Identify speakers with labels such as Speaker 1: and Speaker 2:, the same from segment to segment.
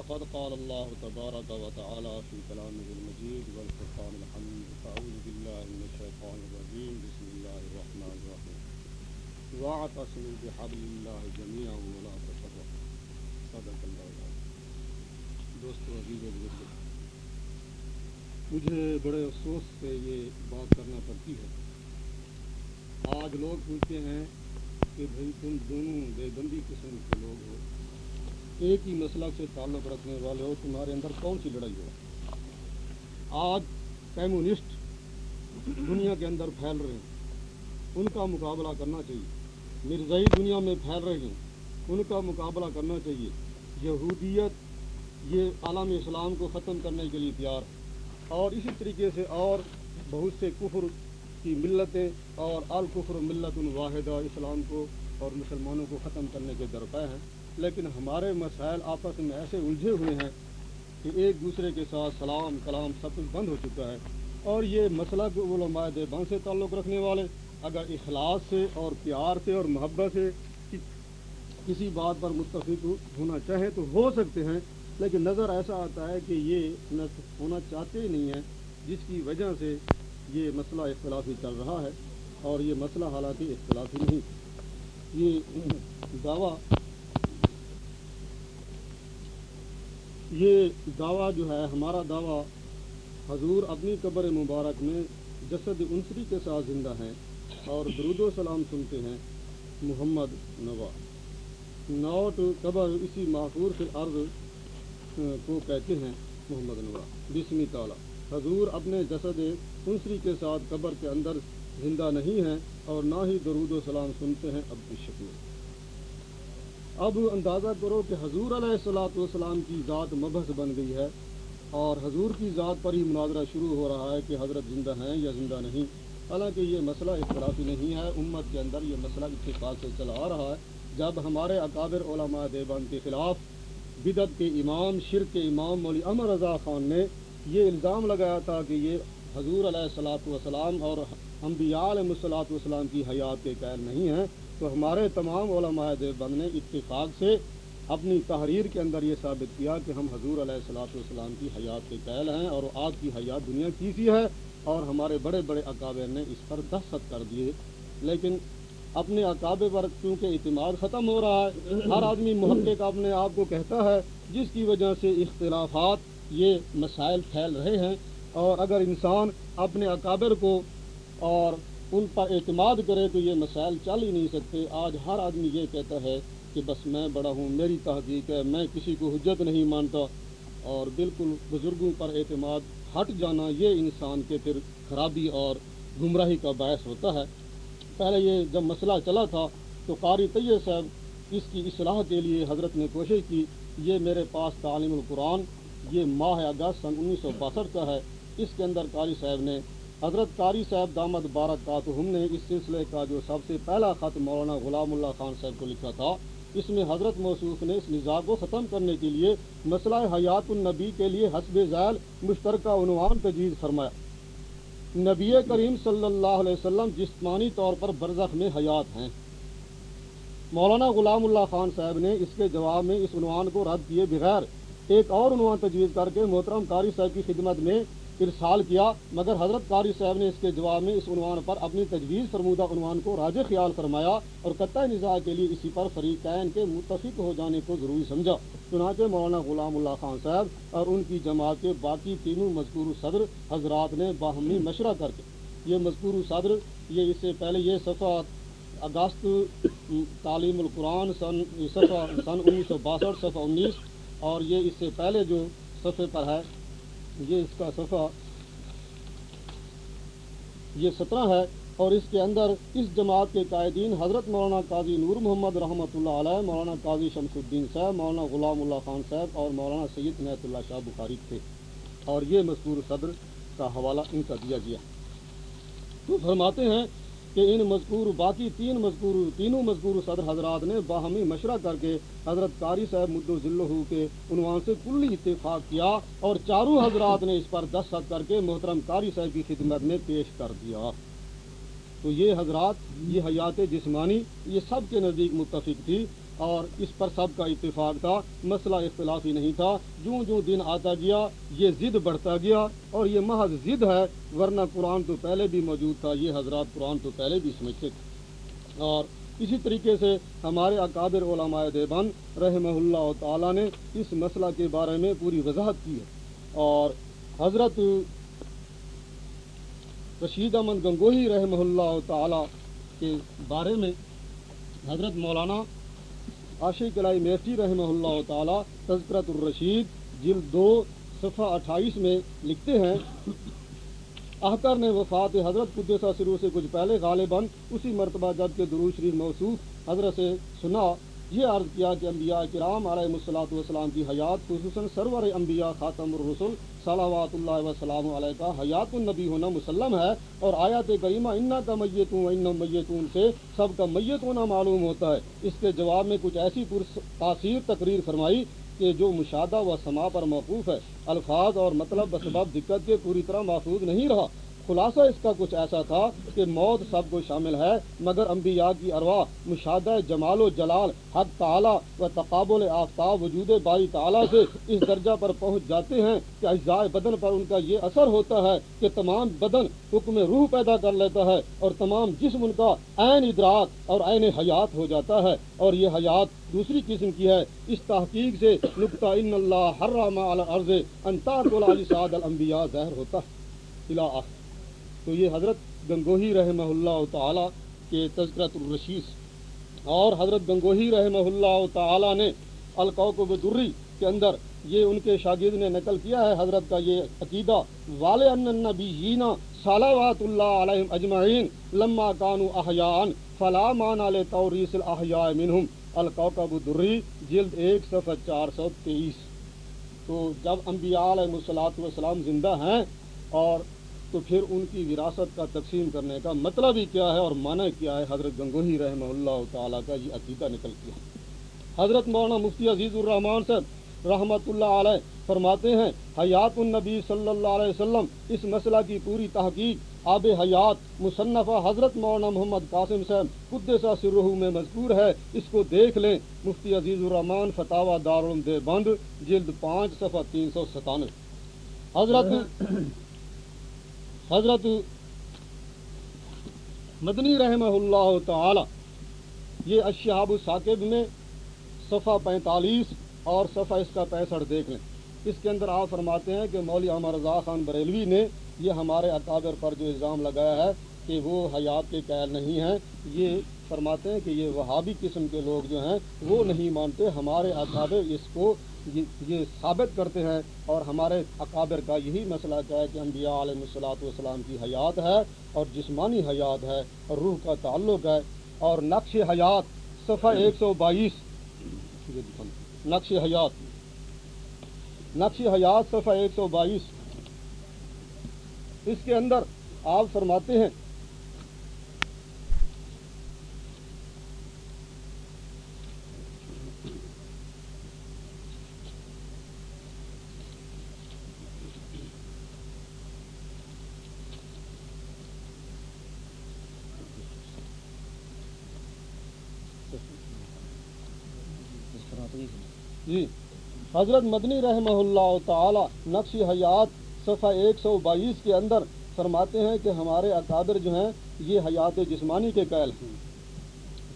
Speaker 1: فقد قال الله تبارك وتعالى في كلامه المجيد والفرقان الحميد. أعوذ بالله من الشيطان الرجيم. بسم الله الرحمن الرحيم. واعتصموا بحبل الله جميعا ولا تفرقوا صدق الله العظيم. دوستو عزیز و مجھے بڑے افسوس سے یہ بات کرنا پڑتی ہے۔ آج لوگ پوچھتے ہیں کہ بھائی تم دونوں دیوبندی قسم کے لوگ ہو۔ ایک ہی مسلک سے تعلق رکھنے والے ہو تمہارے اندر کون سی لڑائی ہو آج کمیونسٹ دنیا کے اندر پھیل رہے ہیں۔ ان کا مقابلہ کرنا چاہیے۔ مرزائی دنیا میں پھیل رہے ہیں۔ ان کا مقابلہ کرنا چاہیے۔ یہودیت یہ عالم اسلام کو ختم کرنے کے لیے تیار اور اسی طریقے سے اور بہت سے کفر کی ملتیں اور الکفر ملت الواحدہ اسلام کو اور مسلمانوں کو ختم کرنے کے درپے ہیں۔ لیکن ہمارے مسائل آپس میں ایسے الجھے ہوئے ہیں کہ ایک دوسرے کے ساتھ سلام، کلام سب کچھ بند ہو چکا ہے۔ اور یہ مسئلہ کو علماء دیوبند سے تعلق رکھنے والے، اگر اخلاص سے اور پیار سے اور محبت سے کسی بات پر متفق ہونا چاہے تو ہو سکتے ہیں، لیکن نظر ایسا آتا ہے کہ یہ ہونا چاہتے ہی نہیں ہیں، جس کی وجہ سے یہ مسئلہ اختلافی چل رہا ہے اور یہ مسئلہ حالانکہ اختلافی نہیں۔ یہ دعویٰ یہ دعویٰ جو ہے، ہمارا دعویٰ حضور اپنی قبر مبارک میں جسد عنصری کے ساتھ زندہ ہیں اور درود و سلام سنتے ہیں محمد نوا نوٹ قبر اسی محفور فی الارض کو کہتے ہیں محمد نوا بسمی تعالیٰ۔ حضور اپنے جسد عنصری کے ساتھ قبر کے اندر زندہ نہیں ہیں اور نہ ہی درود و سلام سنتے ہیں، اب شکیل اب اندازہ کرو کہ حضور علیہ السلاۃ والسلام کی ذات مبحث بن گئی ہے اور حضور کی ذات پر ہی مناظرہ شروع ہو رہا ہے کہ حضرت زندہ ہیں یا زندہ نہیں۔ حالانکہ یہ مسئلہ اختلافی نہیں ہے، امت کے اندر یہ مسئلہ اتفاق سے چلا آ رہا ہے۔ جب ہمارے اکابر علماء دیوبند کے خلاف بدت کے امام، شرک کے امام مولی امر رضا خان نے یہ الزام لگایا تھا کہ یہ حضور علیہ السلاۃ والسلام اور انبیاء علیہ السلاۃ والسلام کی حیات کے قید نہیں ہیں۔ تو ہمارے تمام علماء دیوبند نے اتفاق سے اپنی تحریر کے اندر یہ ثابت کیا کہ ہم حضور علیہ السلاۃ والسلام کی حیات کے قیل ہیں اور آج کی حیات دنیا کی سی ہے اور ہمارے بڑے بڑے اکابر نے اس پر دستخط کر دیے۔ لیکن اپنے اکابے پر چونکہ اعتماد ختم ہو رہا ہے، ہر آدمی محقق اپنے آپ کو کہتا ہے، جس کی وجہ سے اختلافات یہ مسائل پھیل رہے ہیں۔ اور اگر انسان اپنے اکابر کو اور ان پر اعتماد کرے تو یہ مسائل چل ہی نہیں سکتے۔ آج ہر آدمی یہ کہتا ہے کہ بس میں بڑا ہوں، میری تحقیق ہے، میں کسی کو حجت نہیں مانتا۔ اور بالکل بزرگوں پر اعتماد ہٹ جانا یہ انسان کے پھر خرابی اور گمراہی کا باعث ہوتا ہے۔ پہلے یہ جب مسئلہ چلا تھا تو قاری طیب صاحب اس کی اصلاح کے لیے حضرت نے کوشش کی، یہ میرے پاس تعلیم القرآن، یہ ماہ اگست سن انیس سو باسٹھ کا ہے۔ اس کے اندر قاری صاحب نے حضرت قاری صاحب دامد بارک کا تو ہم نے اس سلسلے کا جو سب سے پہلا خط مولانا غلام اللہ خان صاحب کو لکھا تھا، اس میں حضرت موصوف نے اس نظام کو ختم کرنے کے لیے مسئلہ حیات النبی کے لیے حسب ذیل مشترکہ عنوان تجویز فرمایا۔ نبی کریم صلی اللہ علیہ وسلم جسمانی طور پر برزخ میں حیات ہیں۔ مولانا غلام اللہ خان صاحب نے اس کے جواب میں اس عنوان کو رد کیے بغیر ایک اور عنوان تجویز کر کے محترم قاری صاحب کی خدمت میں ارسال کیا مگر حضرت قاری صاحب نے اس کے جواب میں اس عنوان پر اپنی تجویز فرمودہ عنوان کو راج خیال فرمایا اور قطع نظا کے لیے اسی پر فریقین کے متفق ہو جانے کو ضروری سمجھا۔ چنانچہ مولانا غلام اللہ خان صاحب اور ان کی جماعت کے باقی تینوں مذکور صدر حضرات نے باہمی مشورہ کر کے یہ مذکور صدر یہ اس سے پہلے یہ صفحہ اگست تعلیم القرآن سن صفحہ سن انیس سو باسٹھ صفحہ انیس اور یہ اس سے پہلے جو صفحے پر ہے یہ اس کا صفحہ یہ سترہ ہے اور اس کے اندر اس جماعت کے قائدین حضرت مولانا قاضی نور محمد رحمۃ اللہ علیہ، مولانا قاضی شمس الدین صاحب، مولانا غلام اللہ خان صاحب اور مولانا سید نیت اللہ شاہ بخاری تھے اور یہ مذکور صدر کا حوالہ ان کا دیا گیا۔ تو فرماتے ہیں کہ ان مذکور باقی تین مذکور تینوں مذکور صدر حضرات نے باہمی مشورہ کر کے حضرت قاری صاحب مدو ذلو کے عنوان سے کلی اتفاق کیا اور چاروں حضرات نے اس پر دستخط کر کے محترم قاری صاحب کی خدمت میں پیش کر دیا۔ تو یہ حضرات، یہ حیات جسمانی، یہ سب کے نزدیک متفق تھی۔ اور اس پر سب کا اتفاق تھا، مسئلہ اختلافی نہیں تھا۔ جو جو دن آتا گیا، یہ ضد بڑھتا گیا اور یہ محض ضد ہے، ورنہ قرآن تو پہلے بھی موجود تھا، یہ حضرات قرآن تو پہلے بھی سمجھتے تھے۔ اور اسی طریقے سے ہمارے اکابر علماء دیوبند رحمہ اللہ تعالیٰ نے اس مسئلہ کے بارے میں پوری وضاحت کی ہے۔ اور حضرت رشید احمد گنگوہی رحمہ اللہ تعالیٰ کے بارے میں حضرت مولانا عاشق علائی میفتی رحمہ اللہ تعالیٰ تذکرت الرشید، جلد دو، صفحہ اٹھائیس میں لکھتے ہیں احکر نے وفات حضرت قدسہ سرو سے کچھ پہلے غالباً اسی مرتبہ جبکہ دروش شریف موصوف حضرت سے سنا یہ عرض کیا کہ انبیاء کرام علیہ الصلاۃ والسلام کی حیات، خصوصاً سرور انبیاء خاتم الرسول صلوات اللہ وسلام علیہ کا حیات النبی ہونا مسلم ہے اور آیات کریمہ، انا کا میتوں ان میتون سے سب کا میت ہونا معلوم ہوتا ہے۔ اس کے جواب میں کچھ ایسی تاثیر تقریر فرمائی کہ جو مشاہدہ و سما پر موقوف ہے۔ الفاظ اور مطلب بسبب دقت کے پوری طرح محفوظ نہیں رہا۔ خلاصہ اس کا کچھ ایسا تھا کہ موت سب کو شامل ہے، مگر انبیاء کی ارواح مشاہدہ جمال و جلال، حق تعالیٰ و تقابل آفتاب وجود باری تعالیٰ سے اس درجہ پر پہنچ جاتے ہیں کہ اجزاء بدن پر ان کا یہ اثر ہوتا ہے کہ تمام بدن حکم روح پیدا کر لیتا ہے اور تمام جسم ان کا عین ادراک اور عین حیات ہو جاتا ہے اور یہ حیات دوسری قسم کی ہے۔ اس تحقیق سے نقطہ ان اللہ عرض انتا الانبیاء، ظاہر ہوتا ہے۔ تو یہ حضرت گنگوہی رحمہ اللہ تعالیٰ کے تذکرت الرشیس اور حضرت گنگوہی رحمہ اللہ تعالیٰ نے القوق دری کے اندر یہ ان کے شاگرد نے نقل کیا ہے، حضرت کا یہ عقیدہ وال النبیین صلوات اللہ علیہ اجمعین لما کانو احیان فلا مان علیہ توریس الاحیاء منہم. القوقب دری جلد ایک، صفحہ چار سو تیئیس۔ تو جب انبیاء علیہ السلاۃ والسلام زندہ ہیں اور تو پھر ان کی وراثت کا تقسیم کرنے کا مطلب ہی کیا ہے اور معنی کیا ہے؟ حضرت گنگوہی رحمہ اللہ تعالیٰ کا یہ عقیدہ نکل کیا۔ حضرت مولانا مفتی عزیز الرحمان صاحب رحمۃ اللہ علیہ فرماتے ہیں، حیات النبی صلی اللہ علیہ وسلم، اس مسئلہ کی پوری تحقیق آب حیات مصنفہ حضرت مولانا محمد قاسم صاحب خود سا میں مذکور ہے۔ اس کو دیکھ لیں۔ مفتی عزیز الرحمان فتح دارالم بند جلد پانچ، صفحہ تین سو ستانوے۔ حضرت حضرت مدنی رحمہ اللہ تعالی، یہ اشہاب ثاقب میں صفحہ پینتالیس اور صفحہ اس کا پینسٹھ دیکھ لیں۔ اس کے اندر آپ فرماتے ہیں کہ مولوی احمد رضا خان بریلوی نے یہ ہمارے اکابر پر جو الزام لگایا ہے کہ وہ حیات کے قید نہیں ہیں، یہ فرماتے ہیں کہ یہ وہابی قسم کے لوگ جو ہیں وہ نہیں مانتے، ہمارے اکابر اس کو یہ ثابت کرتے ہیں اور ہمارے اکابر کا یہی مسئلہ کیا ہے کہ انبیاء علیہ الصلاۃ والسلام کی حیات ہے اور جسمانی حیات ہے اور روح کا تعلق ہے اور نقش حیات صفحہ ایک سو بائیس نقش حیات۔ نقش حیات صفحہ ایک سو بائیس۔ اس کے اندر آپ فرماتے ہیں جی حضرت مدنی رحمہ اللہ تعالی نقش حیات صفحہ ایک سو بائیس کے اندر فرماتے ہیں کہ ہمارے اکادر جو ہیں، یہ حیات جسمانی کے قیل ہیں۔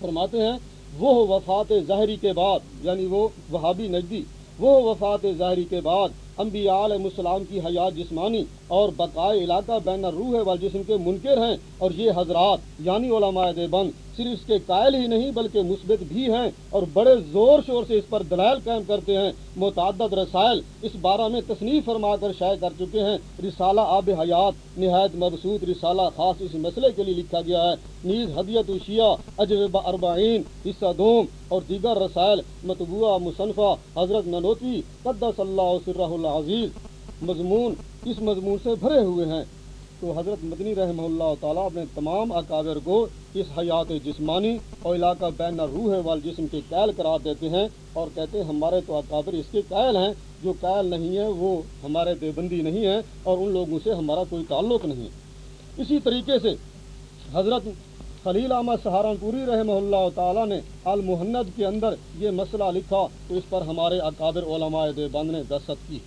Speaker 1: فرماتے ہیں، وہ وفات ظاہری کے بعد یعنی وہ وہابی نجدی، وہ وفات ظاہری کے بعد انبیاء علیہ السلام کی حیات جسمانی اور بقائے علاقہ بین الروح وال جسم کے منکر ہیں اور یہ حضرات یعنی علماء دیوبند، صرف اس کے قائل ہی نہیں بلکہ مثبت بھی ہیں اور بڑے زور شور سے اس پر دلائل قائم کرتے ہیں۔ متعدد رسائل اس بارہ میں تصنیف فرما کر شائع کر چکے ہیں۔ رسالہ آب حیات، نہایت مبسوط رسالہ، خاص اس مسئلے کے لیے لکھا گیا ہے۔ نیز حدیت شیعہ اجوبہ اربعین حصہ دوم اور دیگر رسائل متبوعہ مصنفہ، حضرت ننوتوی قدس اللہ سرہ العزیز۔ مضمون، اس مضمون سے بھرے ہوئے ہیں۔ تو حضرت مدنی رحمہ اللہ تعالیٰ اپنے تمام اکابر کو اس حیات جسمانی اور علاقہ بین روح وال جسم کے قائل قرار دیتے ہیں اور کہتے ہیں، ہمارے تو اکابر اس کے قائل ہیں۔ جو قائل نہیں ہیں، وہ ہمارے دیوبندی نہیں ہیں اور ان لوگوں سے ہمارا کوئی تعلق نہیں۔ اسی طریقے سے حضرت خلیل احمد سہارنپوری رحمہ اللہ تعالیٰ نے المحند کے اندر یہ مسئلہ لکھا۔ تو اس پر ہمارے اکابر علماء دیوبند نے دستخط کی۔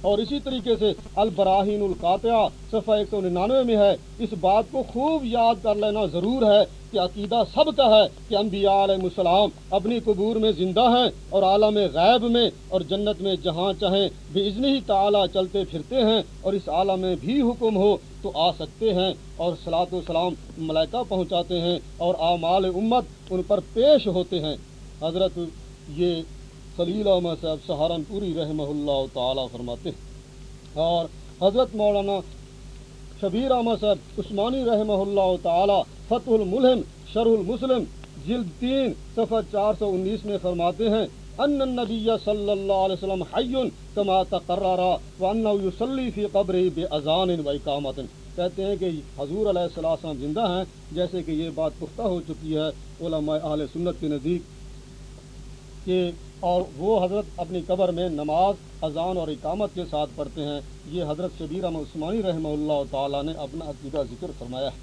Speaker 1: اور اسی طریقے سے البراہین القاطعہ صفحہ ایک سو ننانوے میں ہے۔ اس بات کو خوب یاد کر لینا ضرور ہے کہ عقیدہ سب کا ہے کہ انبیاء علیہ السلام اپنی قبور میں زندہ ہیں اور عالم غیب میں اور جنت میں جہاں چاہیں بے ہی تعالیٰ چلتے پھرتے ہیں اور اس عالم میں بھی حکم ہو تو آ سکتے ہیں اور سلاۃ والسلام ملائکہ پہنچاتے ہیں اور اعمال امت ان پر پیش ہوتے ہیں۔ حضرت یہ خلیل احمد صاحب سہارنپوری رحمہ اللہ تعالیٰ فرماتے ہیں۔ اور حضرت مولانا شبیر احمد صاحب عثمانی رحمہ اللہ تعالیٰ فتح الملحم شرح المسلم جلد تین صفحہ چار سو انیس میں فرماتے ہیں، ان النبی صلی اللہ علیہ وسلم حی کما تقررا وانه یصلی فی قبر بے اذان و اقامت۔ کہتے ہیں کہ حضور علیہ السلام زندہ ہیں، جیسے کہ یہ بات پختہ ہو چکی ہے علماء اہل سنت کے نزدیک کہ اور وہ حضرت اپنی قبر میں نماز، اذان اور اقامت کے ساتھ پڑھتے ہیں۔ یہ حضرت شبیر احمد عثمانی رحمہ اللہ تعالیٰ نے اپنا عقیدہ ذکر فرمایا ہے۔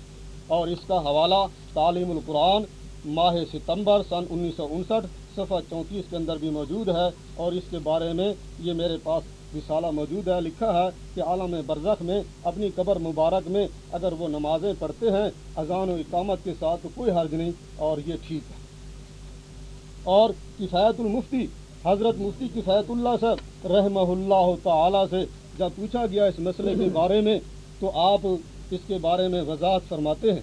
Speaker 1: اور اس کا حوالہ تعلیم القرآن ماہ ستمبر سن انیس سو انسٹھ صفحہ چونتیس کے اندر بھی موجود ہے۔ اور اس کے بارے میں یہ میرے پاس رسالہ موجود ہے۔ لکھا ہے کہ عالم برزخ میں اپنی قبر مبارک میں اگر وہ نمازیں پڑھتے ہیں، اذان و اقامت کے ساتھ تو کوئی حرج نہیں اور یہ ٹھیک ہے۔ اور کفایت المفتی، حضرت مفتی کفایت اللہ صاحب رحمہ اللہ تعالی سے جب پوچھا گیا اس مسئلے کے بارے میں، تو آپ اس کے بارے میں وضاحت فرماتے ہیں۔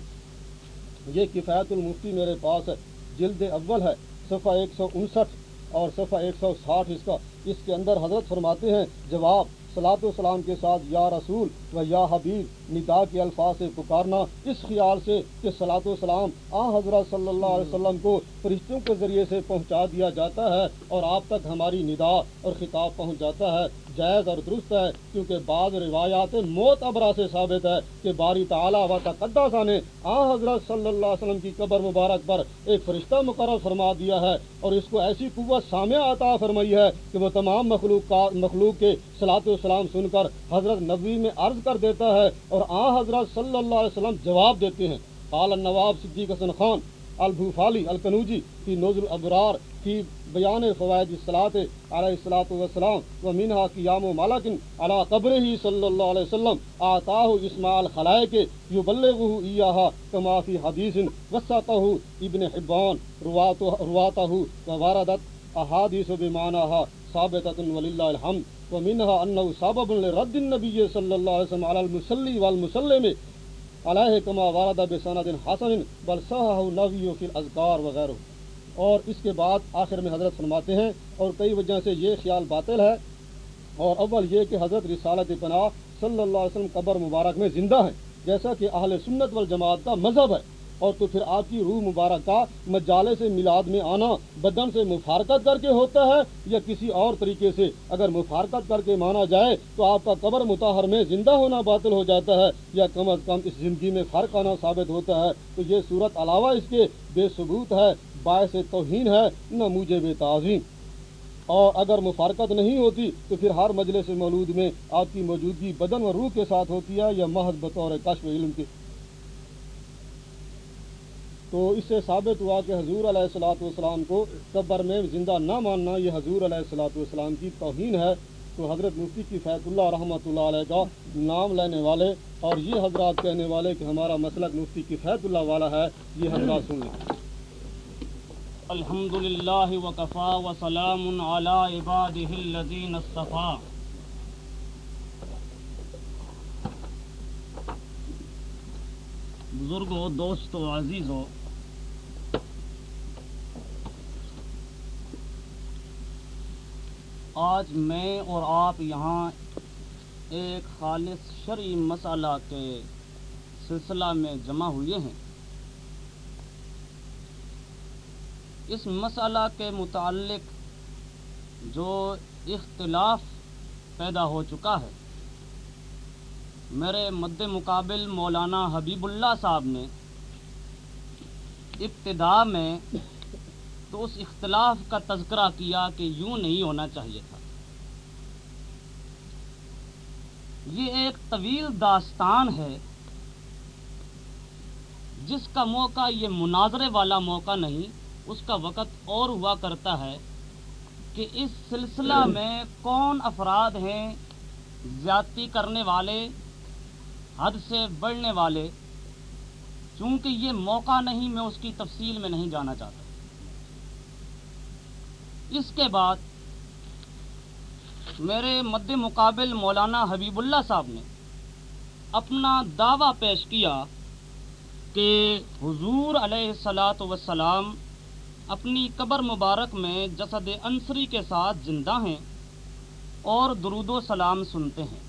Speaker 1: یہ کفایت المفتی میرے پاس ہے جلد اول ہے، صفحہ ایک سو انسٹھ اور صفحہ ایک سو ساٹھ اس کا، اس کے اندر حضرت فرماتے ہیں، جواب سلاۃ والسلام کے ساتھ، یا رسول و یا حبیب، ندا کے الفاظ سے پکارنا، اس خیال سے کہ سلاۃ والسلام آ حضرت صلی اللہ علیہ وسلم کو فرشتوں کے ذریعے سے پہنچا دیا جاتا ہے اور آپ تک ہماری ندا اور خطاب پہنچ جاتا ہے۔ جائز اور درست ہے، کیونکہ بعض روایات موت ابرا سے ثابت ہے کہ باری تعالیٰ و تقدسہ نے آ حضرت صلی اللہ علیہ وسلم کی قبر مبارک پر ایک فرشتہ مقرر فرما دیا ہے اور اس کو ایسی قوت سامع عطا فرمائی ہے کہ وہ تمام مخلوق مخلوق کے صلاح السلام سن کر حضرت نبوی میں عرض کر دیتا ہے اور آ حضرت صلی اللہ علیہ وسلم جواب دیتے ہیں۔ قال النواب صدیق حسن خان، البوفالی القنوجی کی نوز الابرار کی بیان فوائد اصلاط علیہ السلاۃ والسلام، و منہا قیام و مالاکن علی قبر ہی صلی اللہ علیہ وسلم، آتاہ اسماعیل خلائے کے یبلغہ ایہا کما فی حدیث وسطہ ابن حبان، رواتہ و واردت احادیث بمعناها ثابتت وللہ الحمد۔ و منہا سبب لرد النبی صلی اللہ علیہ وسلم علی المسلی والمسلم علیہ کما وارد بسند حسن، بل صحہ نوی فی الاذکار وغیرہ اور اس کے بعد آخر میں حضرت فرماتے ہیں، اور کئی وجہ سے یہ خیال باطل ہے، اور اول یہ کہ حضرت رسالت پناہ صلی اللہ علیہ وسلم قبر مبارک میں زندہ ہیں، جیسا کہ اہل سنت والجماعت کا مذہب ہے۔ اور تو پھر آپ کی روح مبارک کا مجالے سے میلاد میں آنا بدن سے مفارکت کر کے ہوتا ہے یا کسی اور طریقے سے اگر مفارکت کر کے مانا جائے تو آپ کا قبر متحر میں زندہ ہونا باطل ہو جاتا ہے یا کم از کم اس زندگی میں فرق آنا ثابت ہوتا ہے تو یہ صورت علاوہ اس کے بے ثبوت ہے، باعث توہین ہے نہ مجھے بے تعظیم۔ اور اگر مفارکت نہیں ہوتی تو پھر ہر مجلس مولود میں آپ کی موجودگی بدن و روح کے ساتھ ہوتی ہے یا محض بطور کشف علم کے تو اس سے ثابت ہوا کہ حضور علیہ السلاۃ والسلام کو قبر میں زندہ نہ ماننا یہ حضور علیہ السلاۃ والسلام کی توہین ہے۔ تو حضرت مفتی کی فیض اللہ رحمۃ اللہ علیہ کا نام لینے والے اور یہ حضرات کہنے والے کہ ہمارا مسلک مفتی کی فیض اللہ والا ہے، یہ حضرات سن لیں۔
Speaker 2: الحمد للہ وقفا وسلام علی عبادہ الذین اصطفى بزرگوں دوستو آج میں اور آپ یہاں ایک خالص شرعی مسئلہ کے سلسلہ میں جمع ہوئے ہیں۔ اس مسئلہ کے متعلق جو اختلاف پیدا ہو چکا ہے، میرے مد مقابل مولانا حبیب اللہ صاحب نے ابتدا میں تو اس اختلاف کا تذکرہ کیا کہ یوں نہیں ہونا چاہیے تھا۔ یہ ایک طویل داستان ہے جس کا موقع یہ مناظرے والا موقع نہیں، اس کا وقت اور ہوا کرتا ہے کہ اس سلسلہ میں کون افراد ہیں زیادتی کرنے والے، حد سے بڑھنے والے، چونکہ یہ موقع نہیں، میں اس کی تفصیل میں نہیں جانا چاہتا۔ اس کے بعد میرے مد مقابل مولانا حبیب اللہ صاحب نے اپنا دعویٰ پیش کیا کہ حضور علیہ السلاۃ وسلام اپنی قبر مبارک میں جسد انصری کے ساتھ زندہ ہیں اور درود و سلام سنتے ہیں۔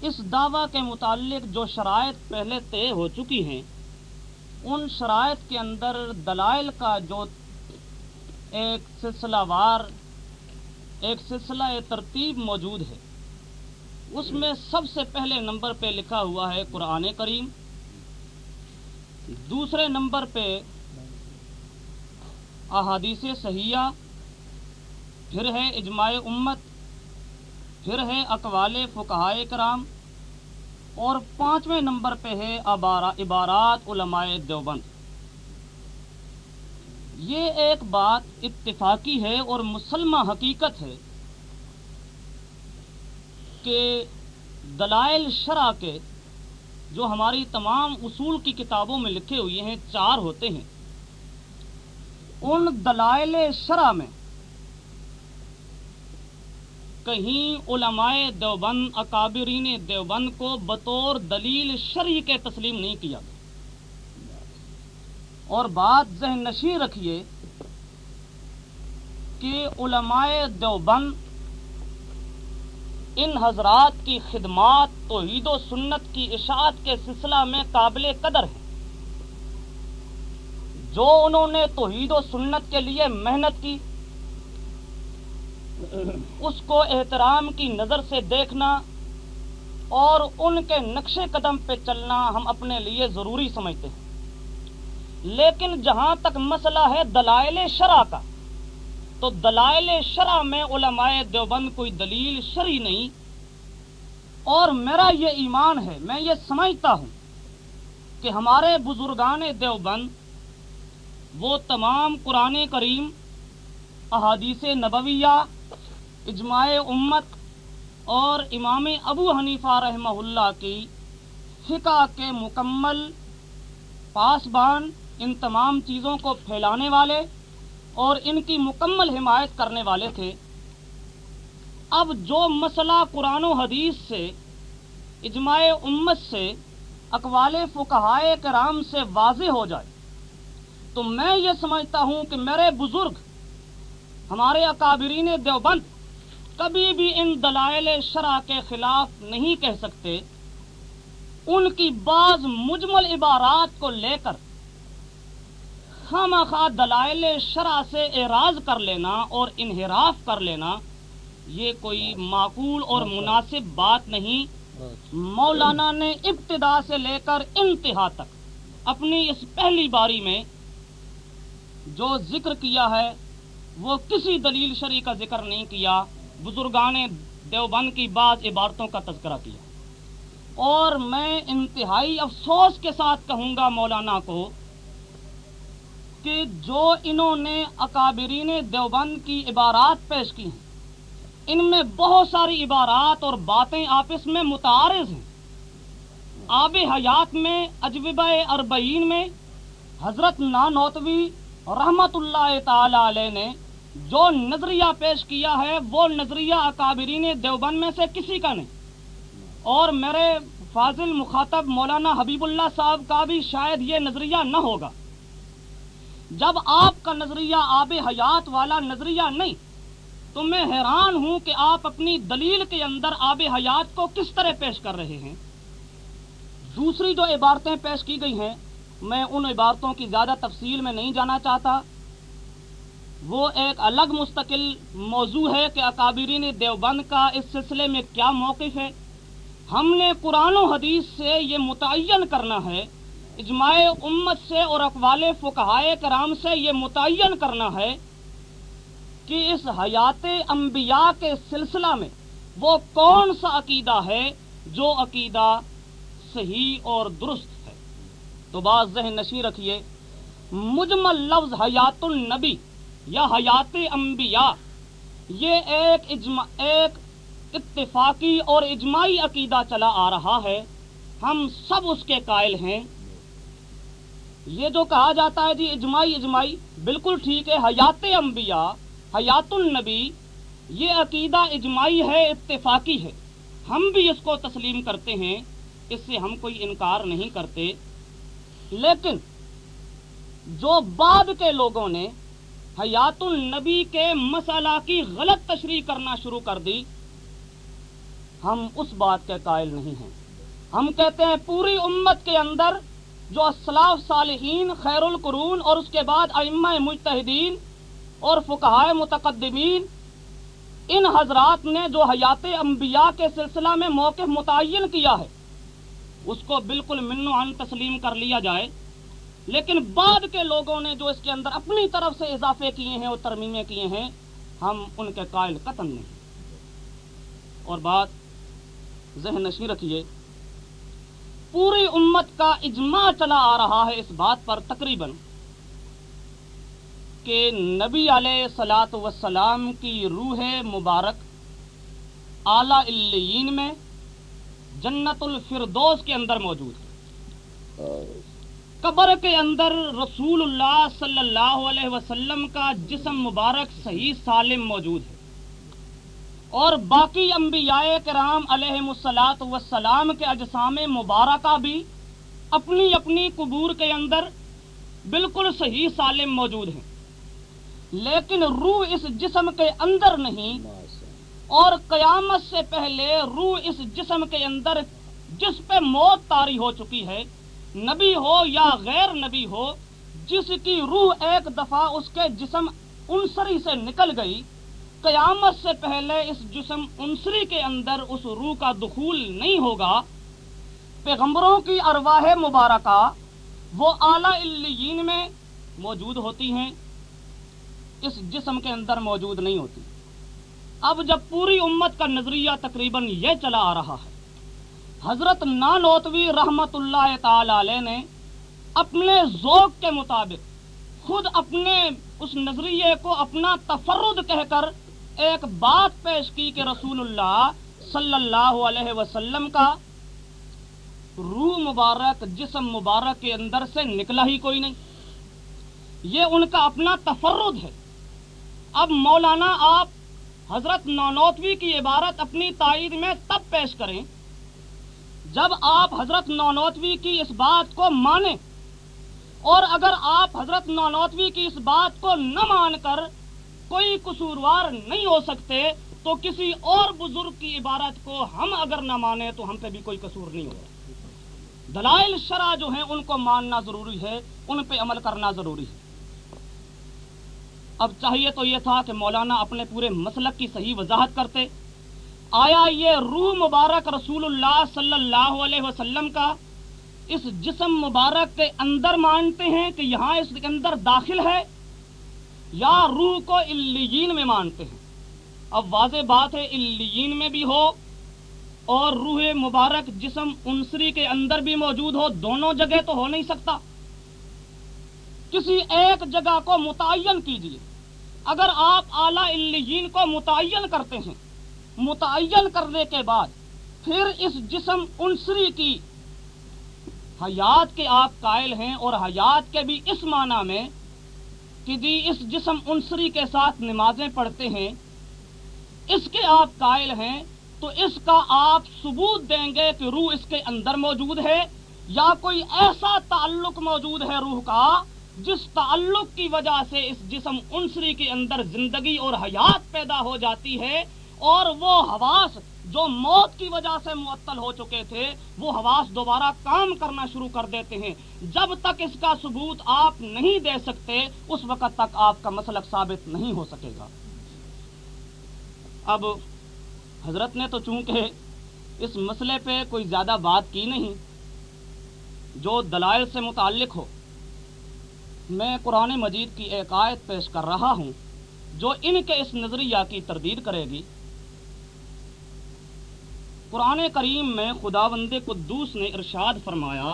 Speaker 2: اس دعویٰ کے متعلق جو شرائط پہلے طے ہو چکی ہیں، ان شرائط کے اندر دلائل کا جو ایک سلسلہ وار ایک سلسلہ ترتیب موجود ہے۔ اس میں سب سے پہلے نمبر پہ لکھا ہوا ہے قرآن کریم۔ دوسرے نمبر پہ احادیث صحیحہ۔ پھر ہے اجماع امت۔ پھر ہے اقوال فقہائے کرام۔ اور پانچویں نمبر پہ ہے عبارات علماء دیوبند۔ یہ ایک بات اتفاقی ہے اور مسلمہ حقیقت ہے کہ دلائل شرع کے جو ہماری تمام اصول کی کتابوں میں لکھے ہوئے ہیں، چار ہوتے ہیں۔ ان دلائل شرع میں کہیں علماء دیوبند، اکابرین دیوبند کو بطور دلیل شرعی کے تسلیم نہیں کیا اور بات ذہن نشی رکھیے کہ علماء دیوبند ان حضرات کی خدمات، توحید و سنت کی اشاعت کے سلسلہ میں قابل قدر ہے جو انہوں نے توحید و سنت کے لیے محنت کی، اس کو احترام کی نظر سے دیکھنا اور ان کے نقش قدم پہ چلنا ہم اپنے لیے ضروری سمجھتے ہیں۔ لیکن جہاں تک مسئلہ ہے دلائل شرع کا، تو دلائل شرع میں علماء دیوبند کوئی دلیل شرعی نہیں۔ اور میرا یہ ایمان ہے، میں یہ سمجھتا ہوں کہ ہمارے بزرگان دیوبند، وہ تمام قرآن کریم، احادیث نبویہ، اجماع امت اور امام ابو حنیفہ رحمہ اللہ کی فقہ کے مکمل پاسبان ان تمام چیزوں کو پھیلانے والے اور ان کی مکمل حمایت کرنے والے تھے۔ اب جو مسئلہ قرآن و حدیث سے، اجماع امت سے، اقوال فقہائے کرام سے واضح ہو جائے، تو میں یہ سمجھتا ہوں کہ میرے بزرگ، ہمارے اکابرین دیوبند کبھی بھی ان دلائل شرع کے خلاف نہیں کہہ سکتے۔ ان کی بعض مجمل عبارات کو لے کر خام خواہ دلائل شرع سے اعراض کر لینا اور انحراف کر لینا یہ کوئی معقول اور مناسب بات نہیں۔ مولانا نے ابتدا سے لے کر انتہا تک اپنی اس پہلی باری میں جو ذکر کیا ہے وہ کسی دلیل شریع کا ذکر نہیں کیا بزرگان دیوبند کی بعض عبارتوں کا تذکرہ کیا۔ اور میں انتہائی افسوس کے ساتھ کہوں گا مولانا کو کہ جو انہوں نے اکابرین دیوبند کی عبارات پیش کی ہیں، ان میں بہت ساری عبارات اور باتیں آپس میں متعارض ہیں۔ آب حیات میں، اجوبہ اربعین میں، حضرت نانوتوی رحمت اللہ تعالی علیہ نے جو نظریہ پیش کیا ہے، وہ نظریہ اکابرین دیوبند میں سے کسی کا نہیں۔ اور میرے فاضل مخاطب مولانا حبیب اللہ صاحب کا بھی شاید یہ نظریہ نہ ہوگا۔ جب آپ کا نظریہ آب حیات والا نظریہ نہیں، تو میں حیران ہوں کہ آپ اپنی دلیل کے اندر آب حیات کو کس طرح پیش کر رہے ہیں۔ دوسری جو عبارتیں پیش کی گئی ہیں، میں ان عبارتوں کی زیادہ تفصیل میں نہیں جانا چاہتا۔ وہ ایک الگ مستقل موضوع ہے کہ اکابرین دیوبند کا اس سلسلے میں کیا موقف ہے۔ ہم نے قرآن و حدیث سے یہ متعین کرنا ہے اجماع امت سے اور اقوال فقہائے کرام سے یہ متعین کرنا ہے کہ اس حیات انبیاء کے سلسلہ میں وہ کون سا عقیدہ ہے جو عقیدہ صحیح اور درست ہے؟ تو بعض ذہن نشی رکھیے، مجمل لفظ حیات النبی یا حیات انبیاء، یہ ایک اجما ایک اتفاقی اور اجماعی عقیدہ چلا آ رہا ہے۔ ہم سب اس کے قائل ہیں۔ یہ جو کہا جاتا ہے جی اجماعی اجماعی، بالکل ٹھیک ہے، حیات انبیاء، حیات النبی، یہ عقیدہ اجماعی ہے، اتفاقی ہے۔ ہم بھی اس کو تسلیم کرتے ہیں، اس سے ہم کوئی انکار نہیں کرتے۔ لیکن جو بعد کے لوگوں نے حیات النبی کے مسئلہ کی غلط تشریح کرنا شروع کر دی، ہم اس بات کے قائل نہیں ہیں۔ ہم کہتے ہیں پوری امت کے اندر جو اسلاف صالحین، خیر القرون اور اس کے بعد ائمہ مجتہدین اور فقہائے متقدمین، ان حضرات نے جو حیات انبیاء کے سلسلہ میں موقع متعین کیا ہے، اس کو بالکل منو عن تسلیم کر لیا جائے۔ لیکن بعد کے لوگوں نے جو اس کے اندر اپنی طرف سے اضافے کیے ہیں اور ترمیمیں کیے ہیں، ہم ان کے قائل قتل نہیں۔ اور بات ذہن نشی رکھیے پوری امت کا اجماع چلا آ رہا ہے اس بات پر تقریباً کہ نبی علیہ سلاۃ وسلام کی روح مبارک اعلی الین میں جنت الفردوس کے اندر موجود ہے۔ قبر کے اندر رسول اللہ صلی اللہ علیہ وسلم کا جسم مبارک صحیح سالم موجود ہے۔ اور باقی انبیاء کرام علیہ مسلاط وسلام کے اجسام مبارکہ بھی اپنی اپنی قبور کے اندر بالکل صحیح سالم موجود ہیں۔ لیکن روح اس جسم کے اندر نہیں، اور قیامت سے پہلے روح اس جسم کے اندر جس پہ موت تاری ہو چکی ہے، نبی ہو یا غیر نبی ہو، جس کی روح ایک دفعہ اس کے جسم انسری سے نکل گئی قیامت سے پہلے اس جسم انسری کے اندر اس روح کا دخول نہیں ہوگا۔ پیغمبروں کی ارواح مبارکہ وہ اعلی الین میں موجود ہوتی ہیں۔ اس جسم کے اندر موجود نہیں ہوتی۔ اب جب پوری امت کا نظریہ تقریباً یہ چلا آ رہا ہے۔ حضرت نانوتوی رحمت اللہ تعالی علیہ نے اپنے ذوق کے مطابق خود اپنے اس نظریے کو اپنا تفرد کہہ کر ایک بات پیش کی کہ رسول اللہ صلی اللہ علیہ وسلم کا روح مبارک، جسم مبارک کے اندر سے نکلا ہی کوئی نہیں۔ یہ ان کا اپنا تفرد ہے۔ اب مولانا آپ حضرت نونوتوی کی عبارت اپنی تائید میں تب پیش کریں جب آپ حضرت نونوتوی کی اس بات کو مانیں۔ اور اگر آپ حضرت نونوتوی کی اس بات کو نہ مان کر کوئی قصوروار نہیں ہو سکتے، تو کسی اور بزرگ کی عبارت کو ہم اگر نہ مانے تو ہم پہ بھی کوئی قصور نہیں ہوگا۔ دلائل شرح جو ہیں، ان کو ماننا ضروری ہے، ان پہ عمل کرنا ضروری ہے۔ اب چاہیے تو یہ تھا کہ مولانا اپنے پورے مسلک کی صحیح وضاحت کرتے۔ آیا یہ روح مبارک رسول اللہ صلی اللہ علیہ وسلم کا اس جسم مبارک کے اندر مانتے ہیں کہ یہاں اس کے اندر داخل ہے؟ یا روح کو الین میں مانتے ہیں۔ اب واضح بات ہے الین میں بھی ہو اور روح مبارک جسم انسری کے اندر بھی موجود ہو، دونوں جگہ تو ہو نہیں سکتا۔ کسی ایک جگہ کو متعین کیجیے اگر آپ اعلی الین کو متعین کرتے ہیں، متعین کرنے کے بعد پھر اس جسم انسری کی حیات کے آپ قائل ہیں اور حیات کے بھی اس معنی میں کہ جی اس جسم انسری کے ساتھ نمازیں پڑھتے ہیں، اس کے آپ قائل ہیں، تو اس کا آپ ثبوت دیں گے کہ روح اس کے اندر موجود ہے، یا کوئی ایسا تعلق موجود ہے روح کا جس تعلق کی وجہ سے اس جسم انسری کے اندر زندگی اور حیات پیدا ہو جاتی ہے اور وہ حواس جو موت کی وجہ سے معطل ہو چکے تھے، وہ حواس دوبارہ کام کرنا شروع کر دیتے ہیں۔ جب تک اس کا ثبوت آپ نہیں دے سکتے، اس وقت تک آپ کا مسلک ثابت نہیں ہو سکے گا۔ اب حضرت نے تو چونکہ اس مسئلے پہ کوئی زیادہ بات کی نہیں، جو دلائل سے متعلق ہو، میں قرآن مجید کی ایک آیت پیش کر رہا ہوں، جو ان کے اس نظریہ کی تردید کرے گی۔ قرآن کریم میں خدا بند قدوس نے ارشاد فرمایا،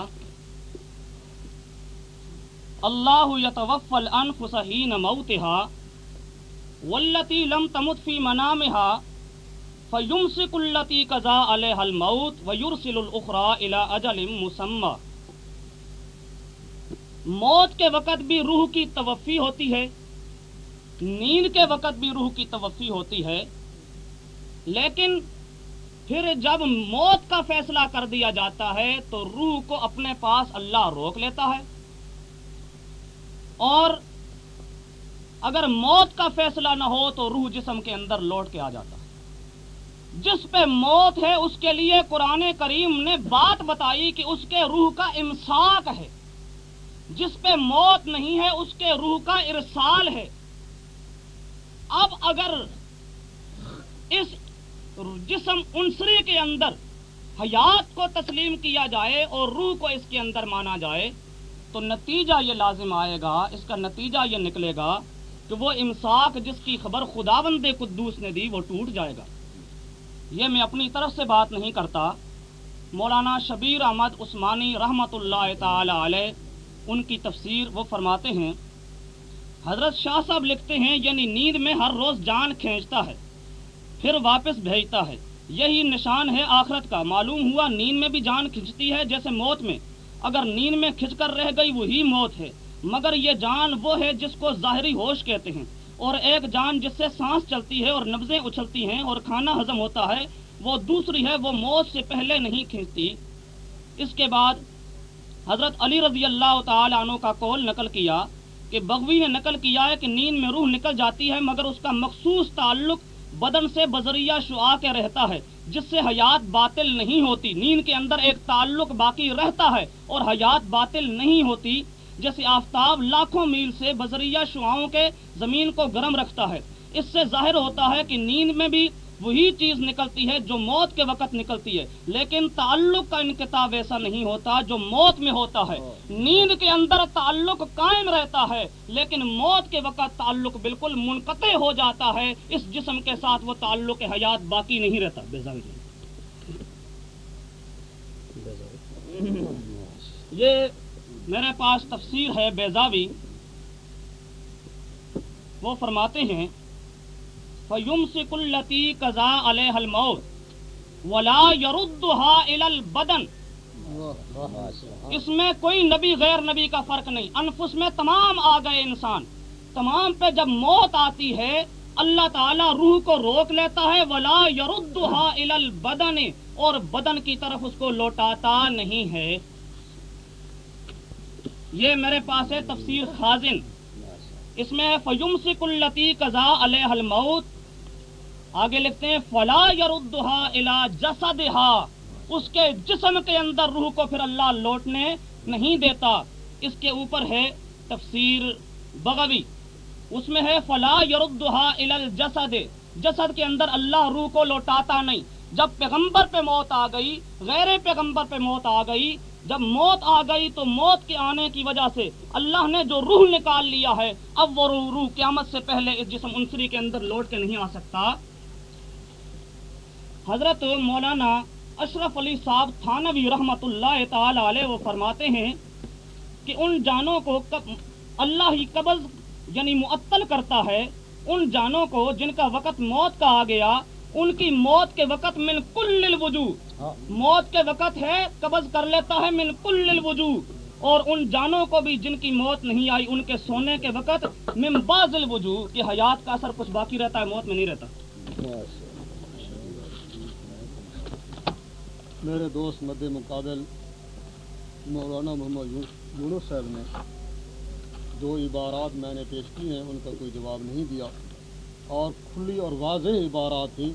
Speaker 2: اللہ یتوفل انفس حین موتها واللتی لم تمت فی منامها فیمسک اللتی قضا علیہ الموت ویرسل الاخرى الى اجل مسمى موت کے وقت بھی روح کی توفی ہوتی ہے، نیند کے وقت بھی روح کی توفی ہوتی ہے، لیکن پھر جب موت کا فیصلہ کر دیا جاتا ہے تو روح کو اپنے پاس اللہ روک لیتا ہے۔ اور اگر موت کا فیصلہ نہ ہو تو روح جسم کے اندر لوٹ کے آ جاتا ہے۔ جس پہ موت ہے اس کے لیے قرآن کریم نے بات بتائی کہ اس کے روح کا امساک ہے۔ جس پہ موت نہیں ہے اس کے روح کا ارسال ہے۔ اب اگر اس جسم انسری کے اندر حیات کو تسلیم کیا جائے اور روح کو اس کے اندر مانا جائے، تو نتیجہ یہ لازم آئے گا، اس کا نتیجہ یہ نکلے گا کہ وہ امساک جس کی خبر خدا بند قدوس نے دی، وہ ٹوٹ جائے گا۔ یہ میں اپنی طرف سے بات نہیں کرتا۔ مولانا شبیر احمد عثمانی رحمت اللہ تعالی علیہ، ان کی تفسیر وہ فرماتے ہیں، حضرت شاہ صاحب لکھتے ہیں یعنی نیند میں ہر روز جان کھینچتا ہے۔ پھر واپس بھیجتا ہے۔ یہی نشان ہے آخرت کا۔ معلوم ہوا نیند میں بھی جان کھنچتی ہے جیسے موت میں۔ اگر نیند میں کھنچ کر رہ گئی وہی موت ہے۔ مگر یہ جان وہ ہے جس کو ظاہری ہوش کہتے ہیں۔ اور ایک جان جس سے سانس چلتی ہے اور نبزیں اچھلتی ہیں اور کھانا ہضم ہوتا ہے، وہ دوسری ہے، وہ موت سے پہلے نہیں کھینچتی اس کے بعد حضرت علی رضی اللہ تعالی عنہ کا قول نقل کیا کہ بغوی نے نقل کیا ہے کہ نیند میں روح نکل جاتی ہے، مگر اس کا مخصوص تعلق بدن سے بذریعہ شعا کے رہتا ہے، جس سے حیات باطل نہیں ہوتی، نیند کے اندر ایک تعلق باقی رہتا ہے اور حیات باطل نہیں ہوتی، جیسے آفتاب لاکھوں میل سے بذریعہ شعاؤں کے زمین کو گرم رکھتا ہے۔ اس سے ظاہر ہوتا ہے کہ نیند میں بھی وہی چیز نکلتی ہے جو موت کے وقت نکلتی ہے۔ لیکن تعلق کا انکتاب ایسا نہیں ہوتا جو موت میں ہوتا ہے۔ نیند کے اندر تعلق قائم رہتا ہے، لیکن موت کے وقت تعلق بالکل منقطع ہو جاتا ہے۔ اس جسم کے ساتھ وہ تعلق حیات باقی نہیں رہتا۔ یہ میرے پاس تفسیر ہے بیزاوی وہ فرماتے ہیں فیم سکلتی کزا علیہ الموت ولا یردها الى البدن اس میں کوئی نبی غیر نبی کا فرق نہیں۔ انفس میں تمام آ گئے انسان۔ تمام پہ جب موت آتی ہے، اللہ تعالیٰ روح کو روک لیتا ہے۔ ولا یردها الى البدن اور بدن کی طرف اس کو لوٹاتا نہیں ہے۔ یہ میرے پاس ہے تفسیر خازن۔ اس میں فیم سکلتی کزا علیہ الموت آگے لکھتے ہیں، فلا یردہا الا جسدہا اس کے جسم کے اندر روح کو پھر اللہ لوٹنے نہیں دیتا۔ اس کے اوپر ہے تفسیر بغوی۔ اس میں ہے، فلا یردہا الا الجسد۔ جسد کے اندر اللہ روح کو لوٹاتا نہیں۔ جب پیغمبر پہ موت آ گئی، غیر پیغمبر پہ موت آ گئی، جب موت آ گئی تو موت کے آنے کی وجہ سے اللہ نے جو روح نکال لیا ہے، اب وہ روح روح قیامت سے پہلے اس جسم انسری کے اندر لوٹ کے نہیں آ سکتا۔ حضرت مولانا اشرف علی صاحب تھانوی رحمت اللہ تعالی علیہ وہ فرماتے ہیں کہ ان جانوں کو اللہ ہی قبض یعنی معطل کرتا ہے ان جانوں کو جن کا وقت موت کا آ گیا ان کی موت کے وقت من کل الوجو ہاں۔ موت کے وقت ہے قبض کر لیتا ہے من کل الوجو اور ان جانوں کو بھی جن کی موت نہیں آئی ان کے سونے کے وقت من باز الوجو کہ حیات کا اثر کچھ باقی رہتا ہے موت میں نہیں رہتا۔
Speaker 1: میرے دوست مد مقابل مولانا محمد یونس صاحب نے جو عبارات میں نے پیش کی ہیں، ان کا کوئی جواب نہیں دیا۔ اور کھلی اور واضح عبارات تھیں۔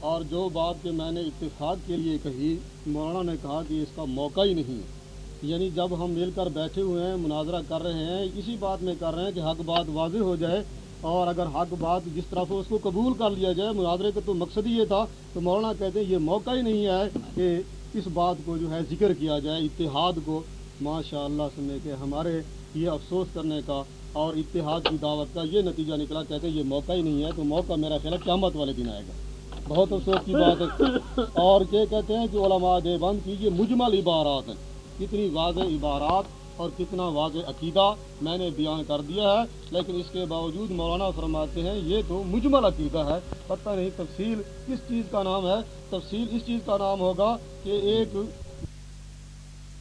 Speaker 1: اور جو بات کہ میں نے اتفاق کے لیے کہی، مولانا نے کہا کہ اس کا موقع ہی نہیں یعنی جب ہم مل کر بیٹھے ہوئے ہیں، مناظرہ کر رہے ہیں، اسی بات میں کر رہے ہیں کہ حق بات واضح ہو جائے۔ اور اگر حق بات جس طرح اس کو قبول کر لیا جائے، مناظرے کا تو مقصد ہی یہ تھا، تو مولانا کہتے ہیں یہ موقع ہی نہیں ہے کہ اس بات کو جو ہے ذکر کیا جائے، اتحاد کو ماشاء اللہ سننے کے ہمارے یہ افسوس کرنے کا اور اتحاد کی دعوت کا یہ نتیجہ نکلا، کہتے ہیں یہ موقع ہی نہیں ہے، تو موقع میرا خیال ہے قیامت والے دن آئے گا۔ بہت افسوس کی بات ہے۔ اور یہ کہتے ہیں کہ علماء دیوبند کی یہ مجمل عبارات ہیں۔ کتنی واضح عبارات اور کتنا واضح عقیدہ میں نے بیان کر دیا ہے، لیکن اس کے باوجود مولانا فرماتے ہیں، یہ تو مجمل عقیدہ ہے، پتہ نہیں تفصیل کس چیز کا نام ہے۔ تفصیل اس چیز کا نام ہوگا کہ ایک